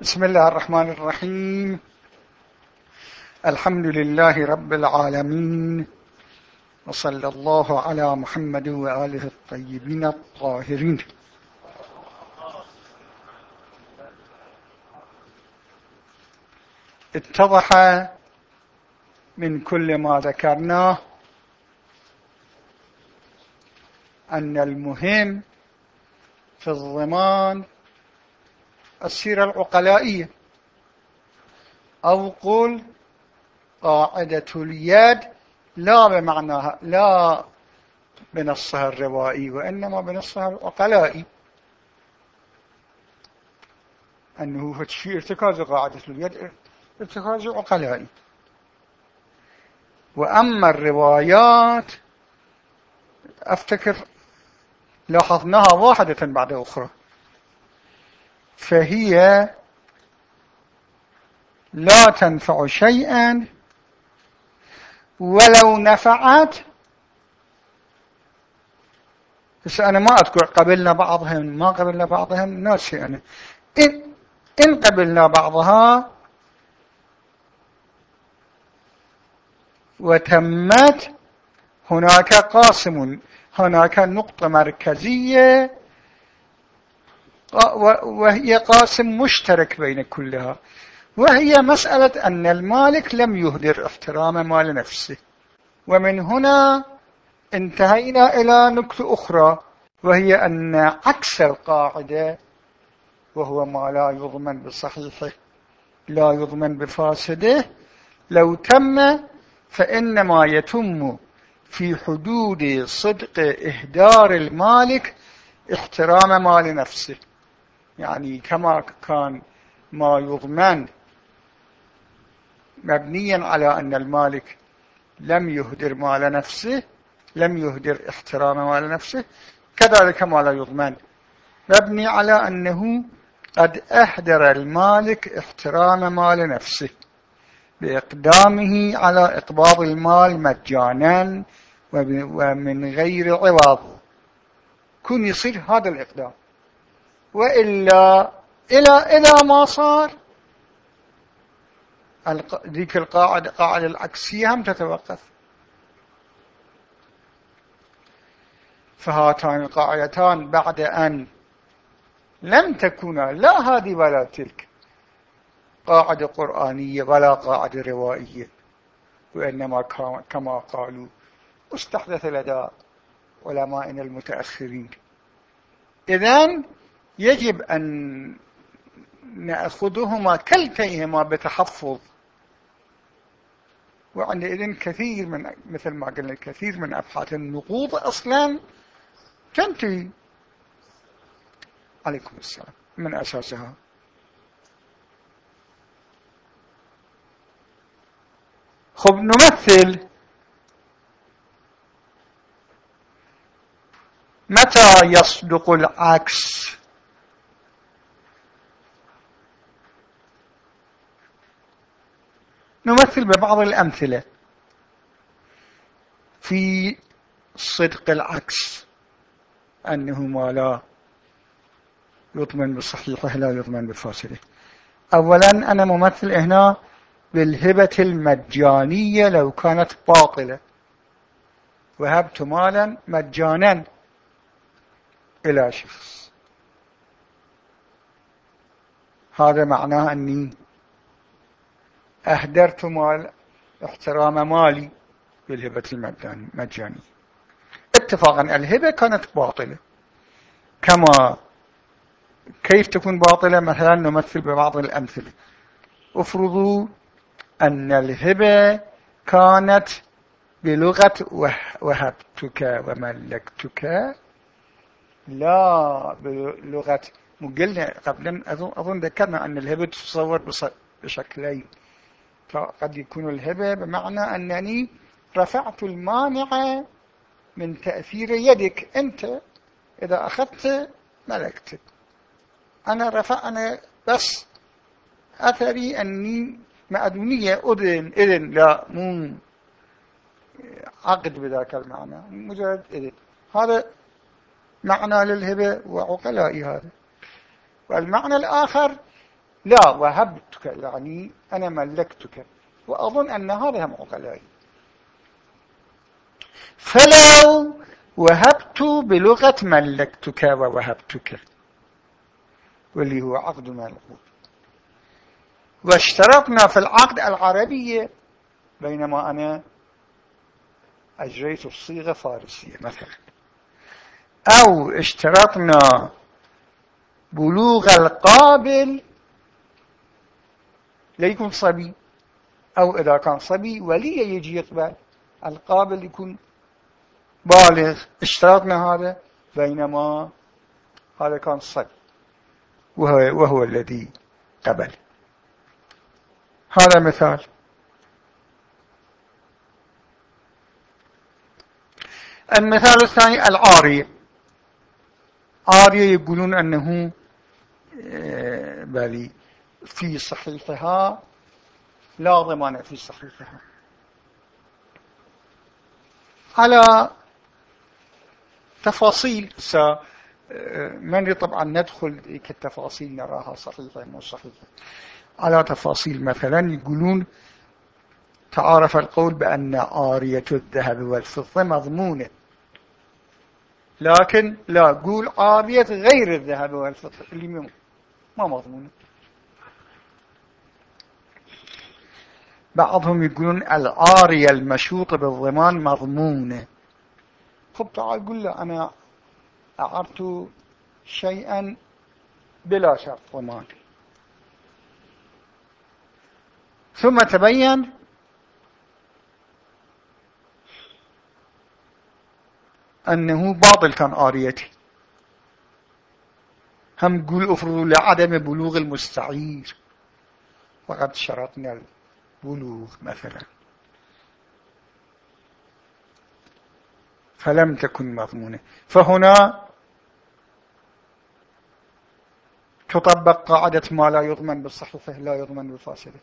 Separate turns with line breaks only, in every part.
بسم الله الرحمن الرحيم. الحمد لله رب العالمين. وصلى الله على محمد وآله الطيبين الطاهرين. اتضح من كل ما ذكرناه أن المهم في الضمان السيرة العقلائية. أو قل قاعدة اليد لا بمعناها لا بنصها الروائي وإنما بنصها العقلائي. أنه في ارتكاز قاعدة اليد ارتكاز عقلائي. وأما الروايات أفتكر لاحظناها واحدة بعد أخرى. فهي لا تنفع شيئا ولو نفعت. بس أنا ما أذكر قبلنا بعضهم ما قبلنا بعضهم ناسي أنا. إن, إن قبلنا بعضها وتمت هناك قاسم هناك نقطة مركزية وهي قاسم مشترك بين كلها. وهي مسألة أن المالك لم يهدر احترام مال نفسه. ومن هنا انتهينا إلى نقطة أخرى وهي أن عكس القاعدة وهو ما لا يضمن بصحيحه لا يضمن بفاسده لو تم فإنما يتم في حدود صدق إهدار المالك احترام مال نفسه. يعني كما كان ما يضمن مبنيا على أن المالك لم يهدر مال نفسه لم يهدر احترام مال نفسه كذلك ما لا يضمن. مبني على أنه قد أهدر المالك احترام مال نفسه بإقدامه على إقباض المال مجانا ومن غير عوض. كن يصير هذا الإقدام. وإلا إلى إلى ما صار. ذيك القاعدة قاعدة العكسية هم تتوقف. فهاتان القاعدتان بعد أن لم تكونا لا هذه ولا تلك. قاعدة قرآنية ولا قاعدة روائية. وإنما كما قالوا استحدث لدى علمائنا المتأخرين. إذن يجب أن نأخذهما كلتيهما بتحفظ. وعندئذ كثير من مثل ما قلنا كثير من أبحاث النقوض أصلا تنتهي. عليكم السلام. من أساسها؟ خب نمثل. متى يصدق العكس؟ نمثل ببعض الأمثلة. في صدق العكس أنه ما لا يضمن بالصحيحة لا يضمن بالفاسدة أولا أنا ممثل هنا بالهبة المجانية لو كانت باطلة. وهبت مالا مجانا إلى شخص. هذا معناه أني أهدرت مال احترام مالي بالهبة المجانية اتفاقا الهبة كانت باطلة. كما كيف تكون باطلة؟ مثلا نمثل ببعض الأمثلة. افرضوا أن الهبة كانت بلغة وهبتك وملكتك. لا بلغة مقلنا قبل أظن ذكرنا أن الهبة تصور بشكلين. فقد يكون الهبة بمعنى أنني رفعت المانع من تأثير يدك. أنت إذا أخذت ملكت أنا رفع أنا بس أثري أني معدونية أذن إذن لا مو عقد بذاك المعنى مجرد إذن. هذا معنى للهبة وعقلائي هذا. والمعنى الآخر لا وهبتك يعني أنا ملكتك وأظن أن هذا هم عقلائي فلو وهبت بلغة ملكتك ووهبتك واللي هو عقد ما العقود واشترطنا في العقد العربية بينما أنا أجريت الصيغة فارسية مثلا. أو اشترطنا بلوغ القابل ليكون صبي أو إذا كان صبي ولي يجي يقبل القابل يكون بالغ اشترطنا هذا بينما هذا كان صبي. وهو, وهو الذي قبل. هذا مثال. المثال الثاني العارية عارية يقولون أنه آه، بالي في صحيحها لا ضمان في صحيحها. على تفاصيل من طبعا ندخل كالتفاصيل نراها صحيحة مو صحيحة. على تفاصيل مثلا يقولون تعارف القول بأن آرية الذهب والفضة مضمونة. لكن لا قول آرية غير الذهب والفضة اللي ما مضمونة. بعضهم يقولون الآرية المشوطة بالضمان مضمونة. خب تعال قل له أنا أعرت شيئا بلا شرط ضمان. ثم تبين أنه باطل كان آريتي هم قول أفرضوا لعدم بلوغ المستعير. وقد شرطنا البلوغ مثلا. فلم تكن مضمونة. فهنا تطبق قاعدة ما لا يضمن بالصحيحة لا يضمن بالفاسدة.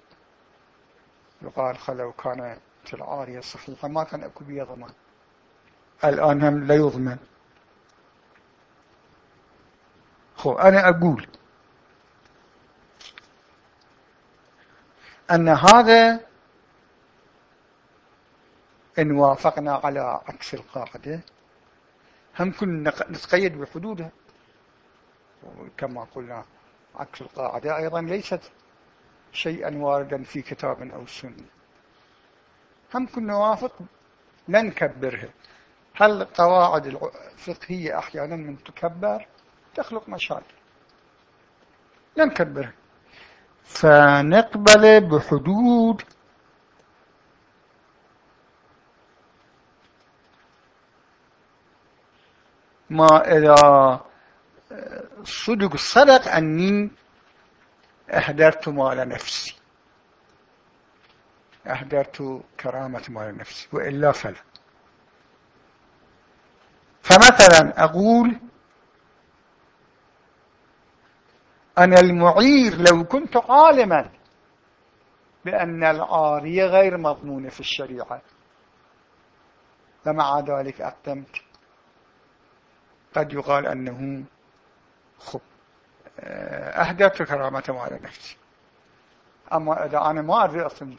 يقال خلو كانت العارية الصحيحة ما كان أكو بها ضمان. الآن هم لا يضمن. خو أنا أقول أن هذا إن وافقنا على عكس القاعدة هم كنا نتقيد بحدودها كما قلنا عكس القاعدة. أيضا ليست شيئا واردا في كتاب أو سنة. هم كنا نوافق لا نكبرها هل القواعد الفقهية أحيانا من تكبر؟ تخلق مشاكل. لا نكبرها فنقبل بحدود ما إذا صدق صدق أني أهدرت مال نفسي. أهدرت كرامة مال نفسي وإلا فلا. فمثلا أقول أنا المعير لو كنت عالما بأن العارية غير مضمونة في الشريعة. فمع ذلك أقدمت. قد يقال أنه خب. آه، أهدت كرامته على نفسي. أما إذا أنا ما أدري أصلا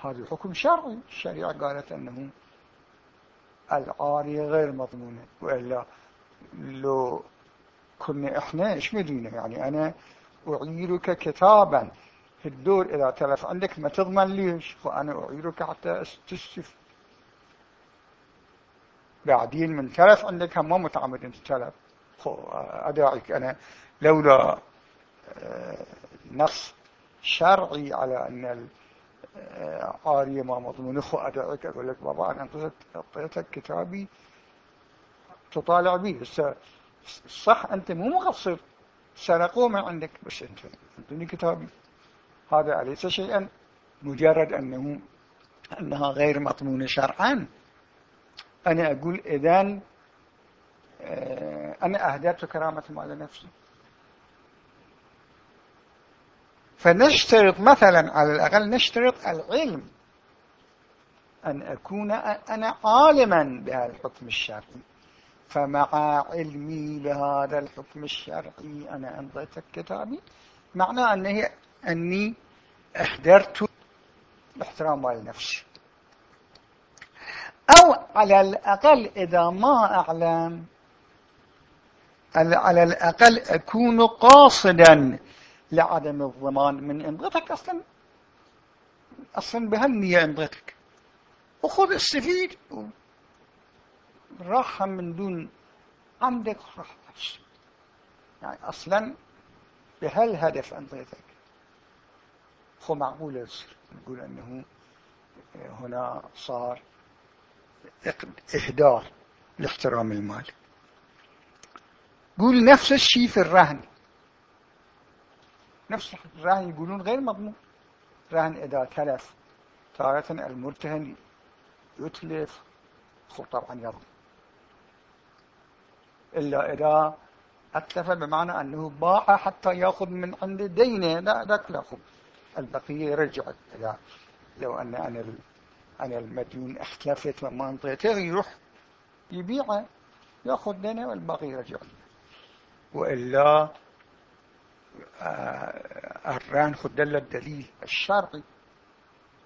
هذا حكم شرعي. الشريعة قالت أنه العارية غير مضمونة. وإلا لو كنا إحنا إيش مدينة يعني أنا أعيرك كتابا في الدور إذا تلف عندك ما تضمن ليش وأنا أعيرك حتى أستشف. بعدين من تلف عندك هم ما متعمد انت تلف أدعيك أنا لولا آه، نص شرعي على أن العارية ما مضمون خو أدعيك أقول لك بابا أنا أعطيتك كتابي تطالع به صح أنت مو مقصر. سرقوه من عندك. بس أنت أنتني كتابي هذا أليس شيئا مجرد أنه أنها غير مضمونة شرعا. أنا أقول إذن آه، أنا أهدأت كرامة على نفسي. فنشترط مثلا على الأقل نشترط العلم أن أكون أنا عالما بهذا الحكم الشرعي. فمع علمي بهذا الحكم الشرعي أنا أنضيت كتابي. معناه أنه أني أحضرت احترام نفسي. أو على الأقل إذا ما أعلم على الأقل أكون قاصدا لعدم الضمان من انضتك أصلا أصلا بهالنية انضتك وخذ استفيد راحة من دون عندك راحة. يعني أصلا بهالهدف انضتك هو معقول يصير نقول أنه هنا صار إهدار لاحترام المال. قول نفس الشيء في الرهن. نفس الرهن يقولون غير مضمون. رهن إذا تلف تارة المرتهن يتلف خب طبعا يضم إلا إذا أتلف بمعنى أنه باع حتى يأخذ من عند دينه. لا ذاك لا خب. البقية يرجع إذا لو أن أنا أنا المديون اختلفت وما انطيته يروح يبيعه يأخذ دينه والباقي يرجع وإلا آه، الرهن خد دل الدليل الشرعي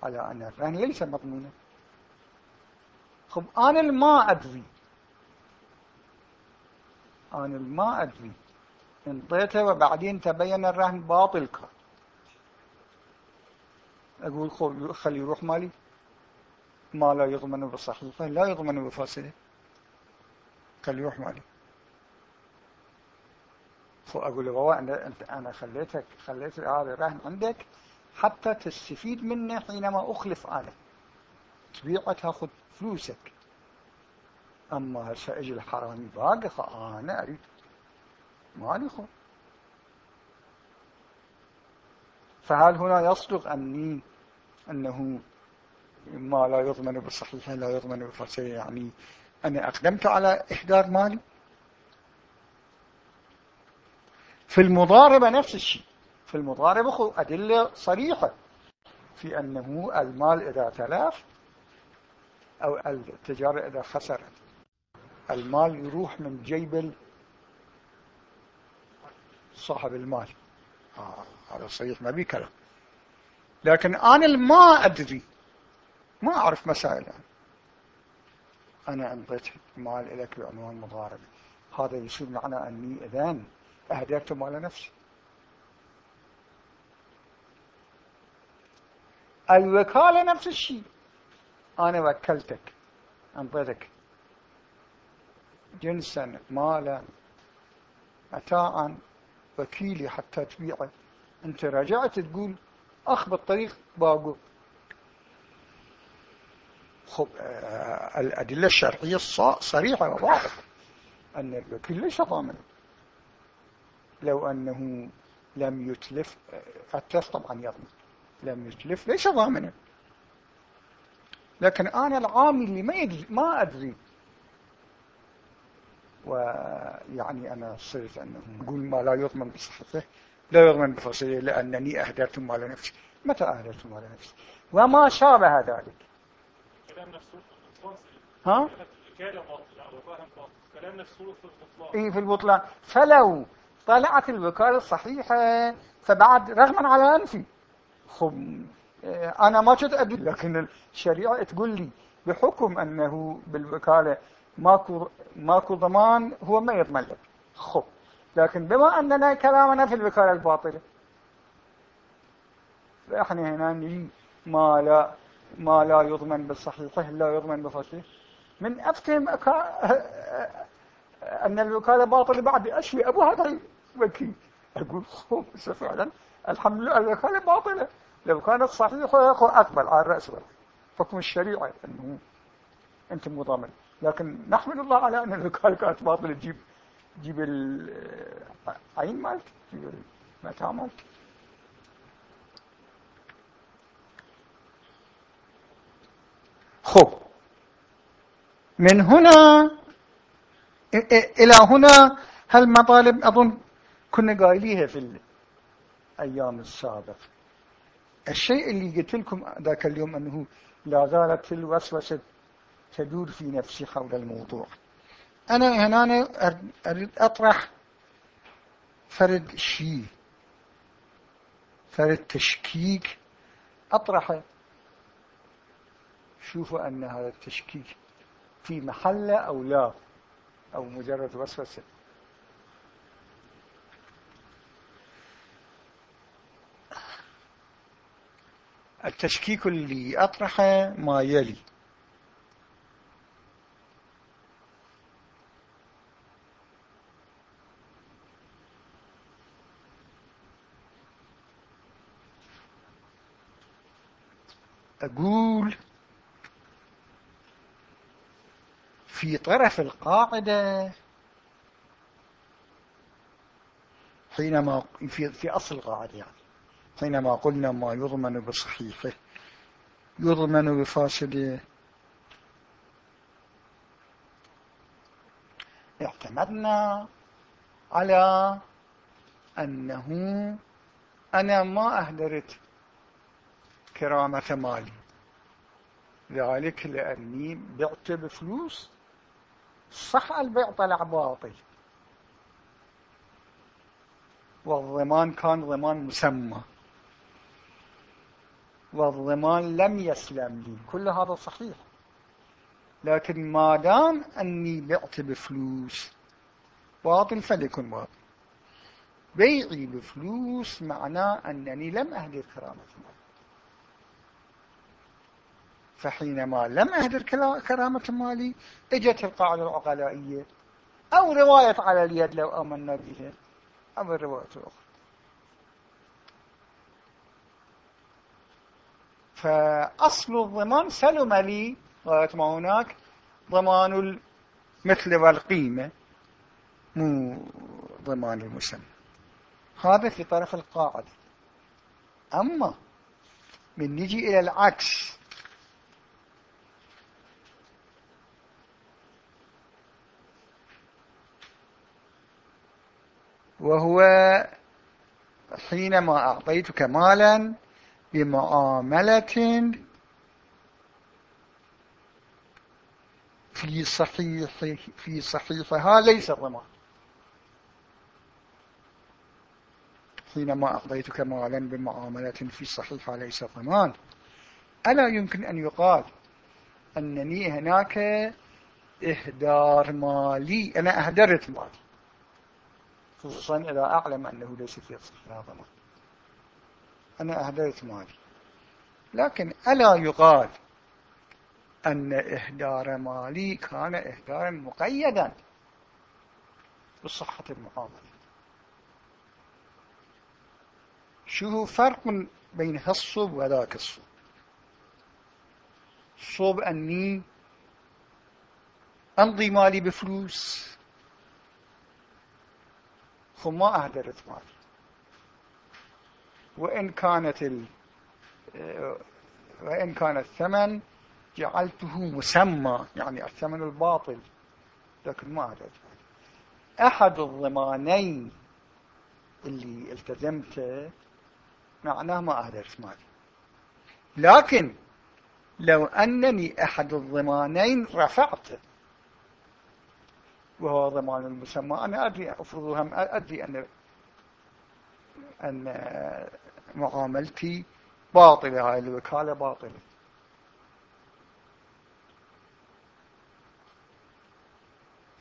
على أن الرهن ليس مضمونا. خب أنا ما أدري. أنا ما أدري. انطيته وبعدين تبين الرهن باطل كان أقول خلي يروح مالي. ما لا يضمن بصحيحه لا يضمن بفاسده. خلي يروح مالي. فأقول له بابا أنت أنا خليتك خليت هذا الرهن عندك حتى تستفيد منه حينما أخلف أنا. تبيعه تأخذ فلوسك. أما هسه أجي الحرامي باقي أنا أريد. مالي خو. فهل هنا يصدق أني أنه ما لا يضمن بالصحيح لا يضمن بالفاسد يعني أنا أقدمت على إحضار مالي. في المضاربة نفس الشيء. في المضاربة خذ أدلة صريحة في أنه المال إذا تلاف أو التجارة إذا خسرت. المال يروح من جيب صاحب المال. آه هذا صحيح ما بي كلام. لكن أنا ما أدري ما أعرف مسائل يعني. أنا أنطيت مال لك بعنوان مضاربة هذا يصير معنى أني إذن أهدرت مال نفسي. الوكالة نفس الشيء. أنا وكلتك أنطيتك جنسا مالا متاعا وكيلي حتى تبيعه. أنت رجعت تقول أخ بالطريق باقو. خب آه الأدلة الشرعية صريحة وواضحة. أن الوكيل ليس ضامنا. لو أنه لم يتلف التلف طبعا يضمن. لم يتلف ليس ضامنا. لكن أنا العامل اللي ما أدري ويعني أنا صرت أنه نقول ما لا يضمن بصحته لا يضمن بفصله لأنني أهدرت مال نفسي. متى أهدرت مال نفسي؟ وما شابه ذلك. كلام نفسه ها؟ كلام نفسه في البطلان إيه في البطلان. فلو طلعت الوكالة الصحيحة فبعد رغما على أنفي. خب أنا ما كنت أدري. لكن الشريعة تقول لي بحكم أنه بالوكالة ماكو ماكو ضمان هو ما يضمن لك خب. لكن بما أننا كلامنا في الوكالة الباطلة فإحنا هنا نجي ما لا ما لا يضمن بالصحيح لا يضمن بفصيح من أفتهم أن الوكالة باطلة بعد أشوي أبو هذا الوكيل. أقول خب فعلا الحمد لله الوكالة باطلة. لو كانت صحيحة أقبل على الرأس حكم الشريعة أنه أنت مضامن لكن نحمد الله على أن الوكالة كانت باطلة. تجيب تجيب العين مالك تجيب المتاع مالك خب من هنا إلى هنا هالمطالب أظن كنا قايليها في الأيام السابقة الشيء اللي قلت لكم ذاك اليوم أنه لا زالت الوسوسة تدور في نفسي حول الموضوع. أنا هنا أريد أطرح فرد شيء فالتشكيك أطرح شوفوا أن هذا التشكيك في محله أو لا أو مجرد وسوسة. التشكيك اللي أطرحه ما يلي. أقول في طرف القاعدة حينما في, في أصل القاعدة يعني حينما قلنا ما يضمن بصحيحه يضمن بفاسده. اعتمدنا على أنه أنا ما أهدرت كرامة مالي. ذلك لأني بعت بفلوس صح البيع طلع باطل. والضمان كان ضمان مسمى. والضمان لم يسلم لي. كل هذا صحيح. لكن ما دام أني بعت بفلوس باطل فليكن باطل. بيعي بفلوس معناه أنني لم أهدر كرامة مالي فحينما لم أهدر كرامة مالي إجت القاعدة العقلائية أو رواية على اليد لو آمنا بها أو الرواية الأخرى. فأصل الضمان سلم لي غاية ما هناك ضمان المثل والقيمة مو ضمان المسمى. هذا في طرف القاعدة. أما من نجي إلى العكس وهو حينما أعطيتك مالا بمعاملة في صحيح في صحيحها ليس ضمان حينما أعطيتك مالا بمعاملة في صحيحها ليس ضمان ألا يمكن أن يقال أنني هناك إهدار مالي أنا أهدرت مالي. خصوصا إذا أعلم أنه ليس في ضمان أنا أهدرت مالي. لكن ألا يقال أن إهدار مالي كان إهدارا مقيدا بصحة المعاملة. شو فرق بين هالصوب وذاك الصوب؟ صوب أني أمضي مالي بفلوس فما أهدرت مالي وإن كانت ال... وإن كان الثمن جعلته مسمى يعني الثمن الباطل لكن ما أهدرت أحد الضمانين اللي التزمته معناه ما أهدرت مالي لكن لو أنني أحد الضمانين رفعته وهو ضمان المسمى. أنا أدري أفرضهم أدري أن أن معاملتي باطلة هاي الوكالة باطلة.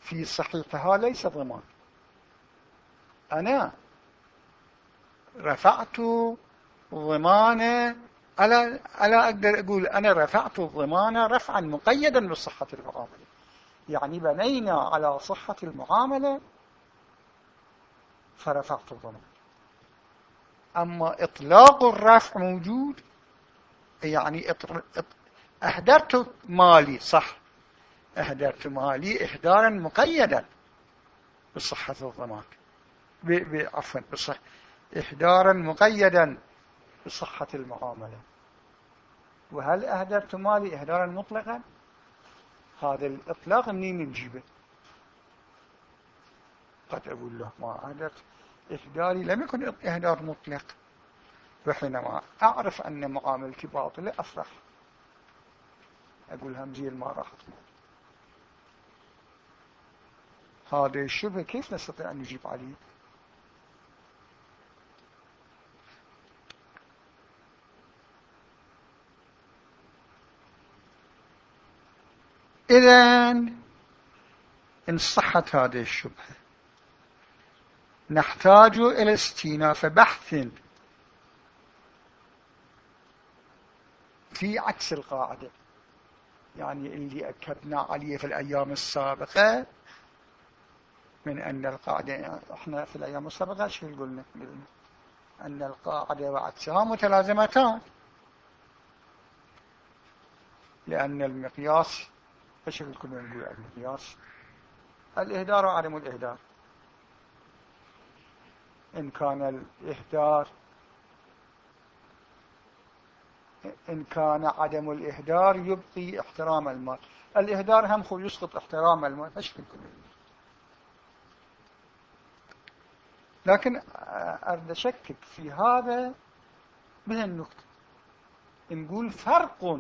في صحيحها ليس ضمان. أنا رفعت ضمانة ألا, ألا أقدر أقول أنا رفعت الضمانة رفعا مقيدا بصحة المعاملة. يعني بنينا على صحة المعاملة فرفعت الضمان أما إطلاق الرفع موجود يعني أهدرت مالي صح. أهدرت مالي إهدارا مقيدا بصحة الضمان عفوا بصح إهدارا مقيدا بصحة المعاملة. وهل أهدرت مالي إهدارا مطلقا؟ هذا الإطلاق منين نجيبه؟ قد أقول له ما أهدرت إهداري لم يكن إهدار مطلق. وحينما أعرف أن معاملتي باطلة أفرح. أقول همزي ما راح. هذا الشبه كيف نستطيع أن نجيب عليه إذا إن صحت هذه الشبهة نحتاج إلى استئناف بحث في عكس القاعدة. يعني اللي أكدنا عليه في الأيام السابقة من أن القاعدة إحنا في الأيام السابقة شو قلنا؟ أن القاعدة وعكسها متلازمتان. لأن المقياس إيش كنا نقول المقياس الإهدار وعدم الإهدار. إن كان الإهدار إن كان عدم الإهدار يبقي احترام المال الإهدار هم خو يسقط احترام المال إيش كنا لكن أرد أشكك في هذا من النقطة. نقول فرق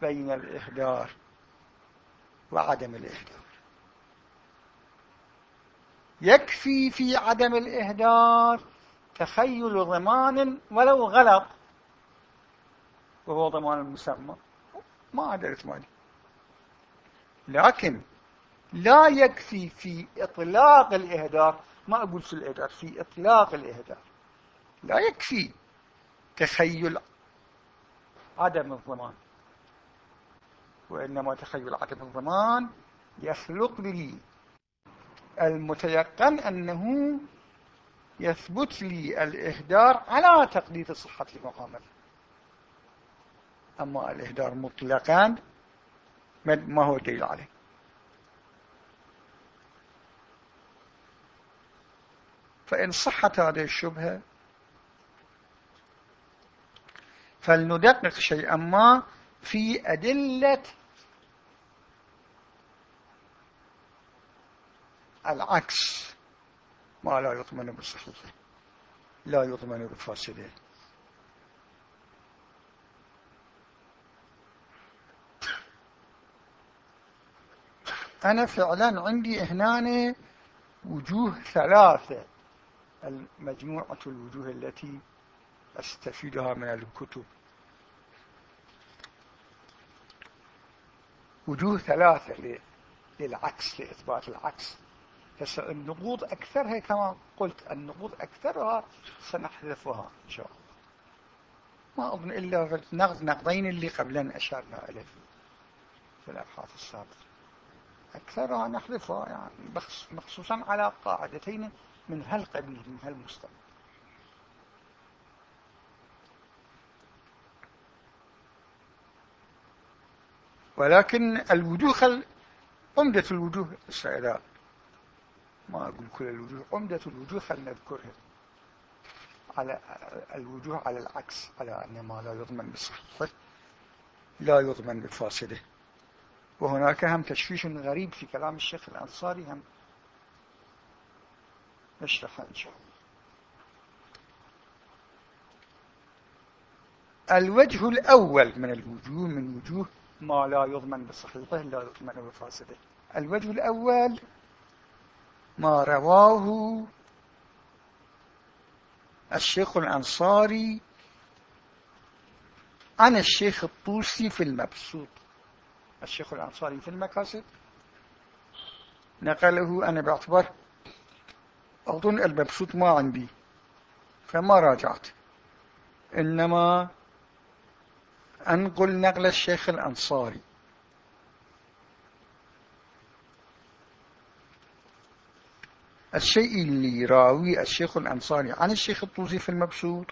بين الإهدار وعدم الإهدار. يكفي في عدم الإهدار تخيل ضمان ولو غلط وهو ضمان المسمى ما أدرت مالي لكن لا يكفي في إطلاق الإهدار. ما أقول في الإهدار في إطلاق الإهدار. لا يكفي تخيل عدم الضمان. وإنما تخيل عدم الضمان يخلق لي المتيقن أنه يثبت لي الإهدار على تقدير صحة المعاملة أما الإهدار مطلقا ما هو دليل عليه. فإن صحت هذه الشبهة فلندقق شيئا ما في أدلة العكس. ما لا يطمن بالصحيح. لا يطمن بالفاسده أنا فعلا عندي هنا وجوه ثلاثة. المجموعة الوجوه التي أستفيدها من الكتب. وجوه ثلاثة للعكس لإثبات العكس. هسه النقوض أكثرها كما قلت النقوض أكثرها سنحذفها إن شاء الله. ما أظن إلا النقض نقضين اللي قبلا أشارنا إليه في الأبحاث السابقة. أكثرها نحذفها يعني مخصوصا على قاعدتين من هالقبيل من هالمستوى. ولكن الوجوه عمدة الوجوه السائلات ما أقول كل الوجوه عمدة الوجوه خل نذكرها. على الوجوه على العكس على أن ما لا يضمن بصحته لا يضمن بفاسده وهناك هم تشفيش غريب في كلام الشيخ الأنصاري هم نشرحها إن شاء الله. الوجه الأول من الوجوه من وجوه ما لا يضمن بصحيحه لا يضمن بفاسده. الوجه الأول ما رواه الشيخ الأنصاري عن الشيخ الطوسي في المبسوط. الشيخ الأنصاري في المكاسب نقله أنا باعتبار أظن المبسوط ما عندي فما راجعت. إنما أنقل نقل الشيخ الأنصاري. الشيء اللي يراوي الشيخ الأنصاري عن الشيخ الطوسي في المبسوط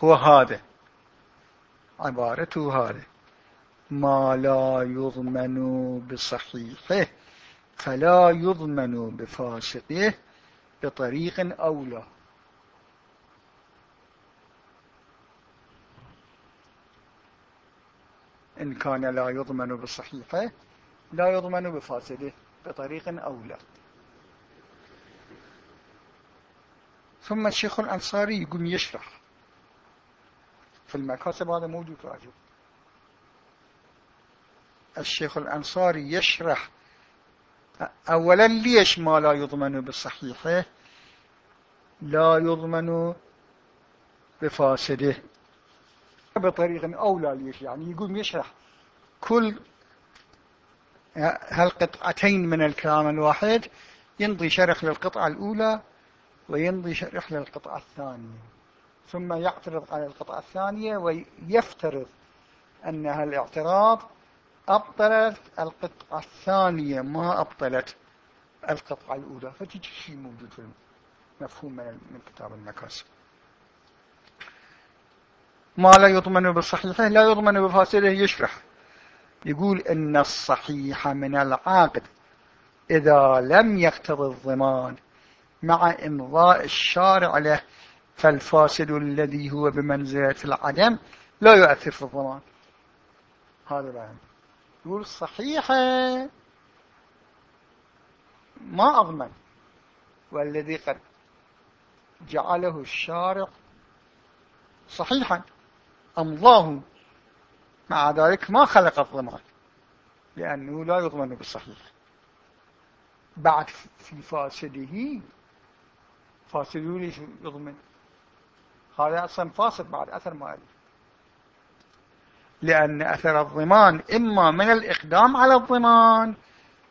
هو هذا. عبارته هذا ما لا يضمن بصحيحه فلا يضمن بفاسقه بطريق أولى. إن كان لا يضمن بصحيحه لا يضمن بفاسده بطريق أولى. ثم الشيخ الأنصاري يقوم يشرح. في المكاسب هذا موجود راجل. الشيخ الأنصاري يشرح. أولا ليش ما لا يضمن بالصحيحة لا يضمن بفاسده. بطريق أولى ليش؟ يعني يقول يشرح. كل هالقطعتين من الكلام الواحد ينضي شرح للقطعة الأولى وينضي شرح للقطعة الثانية. ثم يعترض على القطعة الثانية ويفترض أن هالاعتراض أبطلت القطعة الثانية ما أبطلت القطعة الأولى. فتجي شيء موجود في المفهوم من كتاب المكاسب ما لا يضمن بالصحيحة لا يضمن بفاسده يشرح. يقول إن الصحيح من العاقد. إذا لم يقتضي الضمان مع إمضاء الشارع له فالفاسد الذي هو بمنزلة العدم لا يؤثر في الضمان. هذا بعد يقول صحيحة ما أضمن. والذي قد جعله الشارع صحيحا. أمضاه. مع ذلك ما خلق الضمان لأنه لا يضمن بالصحيح بعد في فاسده فاسده ليش يضمن؟ هذا أصلا فاسد بعد أثر مالي. لأن أثر الضمان إما من الإقدام على الضمان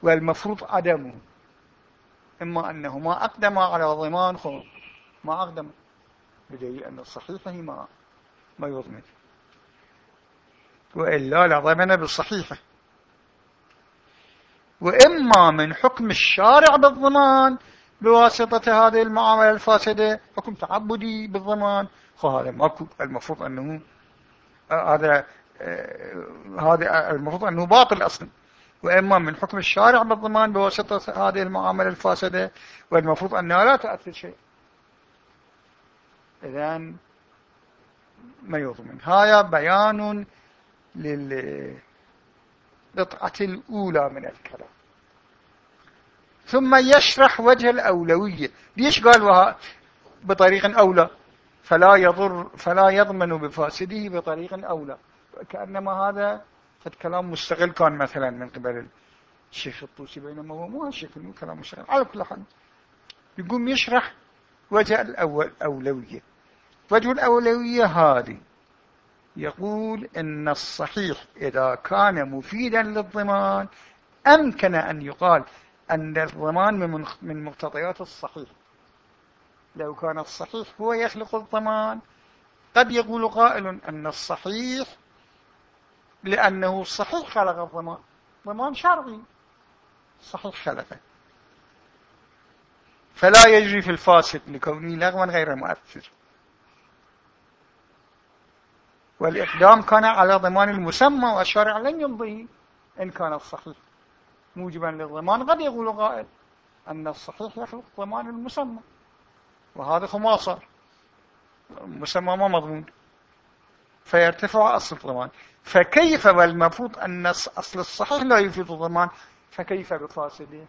والمفروض عدمه. إما أنه ما أقدم على الضمان ما أقدم. بدليل أن الصحيحة ما ما يضمن. وإلا لضمن بالصحيحة وإما من حكم الشارع بالضمان بواسطة هذه المعاملة الفاسدة حكم تعبدي بالضمان. فهذا ماكو المفروض أنه هذا هذا المفروض أنه باطل أصلا. وإما من حكم الشارع بالضمان بواسطة هذه المعاملة الفاسدة والمفروض أنها لا تأثر شيء. إذن ما يضمن هذا بيان للقطعة الأولى من الكلام. ثم يشرح وجه الأولوية. ليش قال وها بطريق أولى؟ فلا يضر فلا يضمن بفاسده بطريق أولى. كأنما هذا قد كلام مستغل كان مثلا من قبل الشيخ الطوسي بينما هو مو مو كلام مستغل على كل حال يقوم يشرح وجه الأولوية. وجه الأولوية هذه. يقول إن الصحيح إذا كان مفيدا للضمان أمكن أن يقال أن الضمان من مقتضيات الصحيح. لو كان الصحيح هو يخلق الضمان قد يقول قائل أن الصحيح لأنه الصحيح خلق الضمان. ضمان شرعي. صحيح خلقه. فلا يجري في الفاسد لكونه لغوا غير مؤثر. والإقدام كان على ضمان المسمى والشارع لن يمضي إن كان الصحيح. موجبا للضمان قد يقول قائل أن الصحيح يخلق ضمان المسمى وهذا ما صار. المسمى ما مضمون. فيرتفع أصل الضمان. فكيف والمفروض أن أصل الصحيح لا يفيد الضمان؟ فكيف بفاسده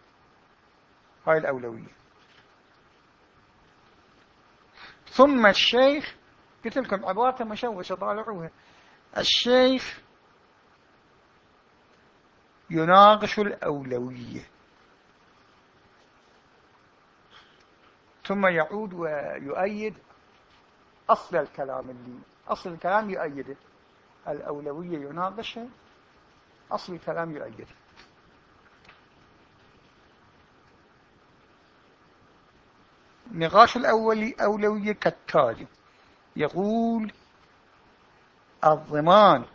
هاي الأولوية. ثم الشيخ قلت لكم عبارة مشوشة طالعوها. الشيخ يناقش الأولوية. ثم يعود ويؤيد أصل الكلام اللي أصل الكلام يؤيده. الأولوية يناقشها أصل الكلام يؤيده. نقاش الأولي أولوية كالتالي. يقول الضمان.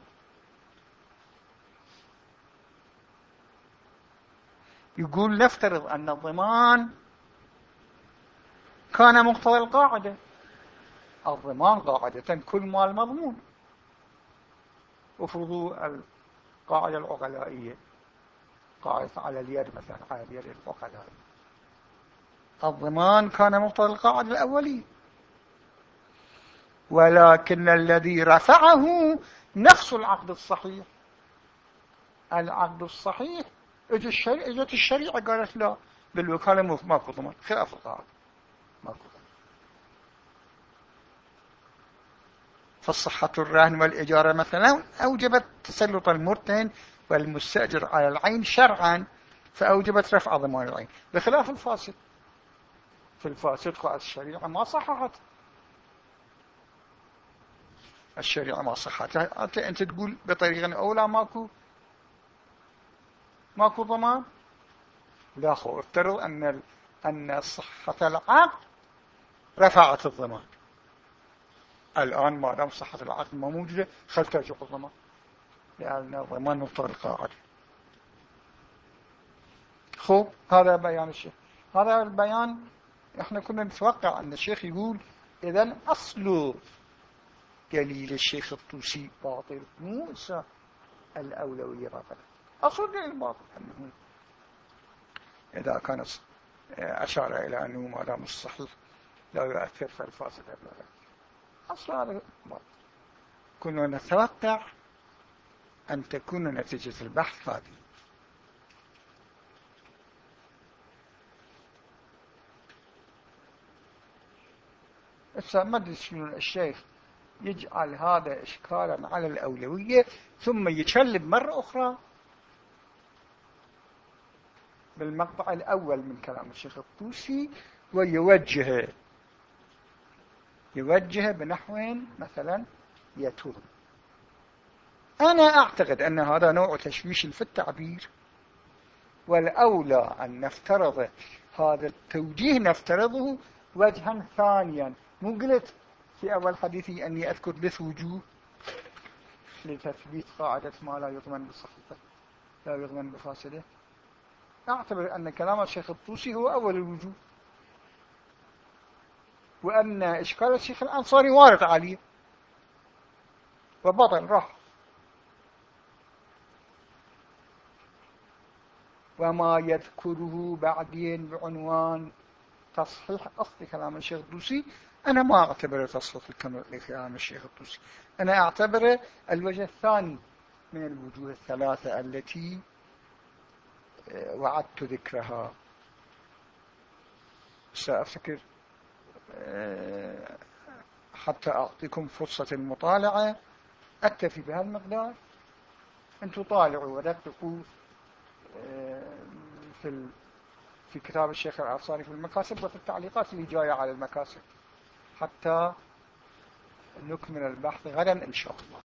يقول نفترض أن الضمان كان مقتضى القاعدة. الضمان قاعدة كل مال مضمون. افرضوا القاعدة العقلائية. قاعدة على اليد مثلا على اليد العقلاء الضمان كان مقتضى القاعدة الأولية. ولكن الذي رفعه نفس العقد الصحيح. العقد الصحيح إجت الشريعة, إجت الشريعة قالت لا بالوكالة ماكو ضمان. خلاف القاعدة ماكو فالصحة الرهن والإجارة مثلا أوجبت تسلط المرتهن والمستأجر على العين شرعا فأوجبت رفع ضمان العين. بخلاف الفاسد. في الفاسد الشريعة ما صححت. الشريعة ما صحتها أنت تقول بطريقة أولى ماكو ماكو ضمان؟ لا خو افترض أن أن صحة العقد رفعت الضمان. الآن ما دام صحة العقد ما موجودة خل ترجع الضمان. لأن الضمان مفترض القاعدة خب هذا بيان الشيخ. هذا البيان إحنا كنا نتوقع أن الشيخ يقول إذا أصل دليل الشيخ الطوسي باطل. مو الأولوية باطل أصل دليل باطل. أنه إذا كان أشار إلى أنه ما دام الصحيح لا يؤثر فالفاسد أبدا أصل هذا باطل. كنا نتوقع أن تكون نتيجة البحث هذه ما أدري شنو الشيخ يجعل هذا إشكالا على الأولوية ثم يشلب مرة أخرى بالمقطع الأول من كلام الشيخ الطوسي ويوجهه يوجهه بنحو مثلا يتوب. أنا أعتقد أن هذا نوع تشويش في التعبير والأولى أن نفترض هذا التوجيه نفترضه وجها ثانيا. مو قلت في أول حديثي أني أذكر ثلاث وجوه لتثبيت قاعدة ما لا يضمن بصحته لا يضمن بفاسده أعتبر أن كلام الشيخ الطوسي هو أول الوجوه. وأن إشكال الشيخ الأنصاري وارد عليه. وبطل راح. وما يذكره بعدين بعنوان تصحيح أصل كلام الشيخ الطوسي أنا ما أعتبره تصحيح لكلام الشيخ الطوسي. أنا أعتبره الوجه الثاني من الوجوه الثلاثة التي آه، وعدت ذكرها. سأفكر آه، حتى أعطيكم فرصة المطالعة. أكتفي بهذا المقدار أن تطالعوا ودققوا آه، في في كتاب الشيخ الأنصاري في المكاسب وفي التعليقات اللي جاية على المكاسب. حتى نكمل البحث غدا إن شاء الله.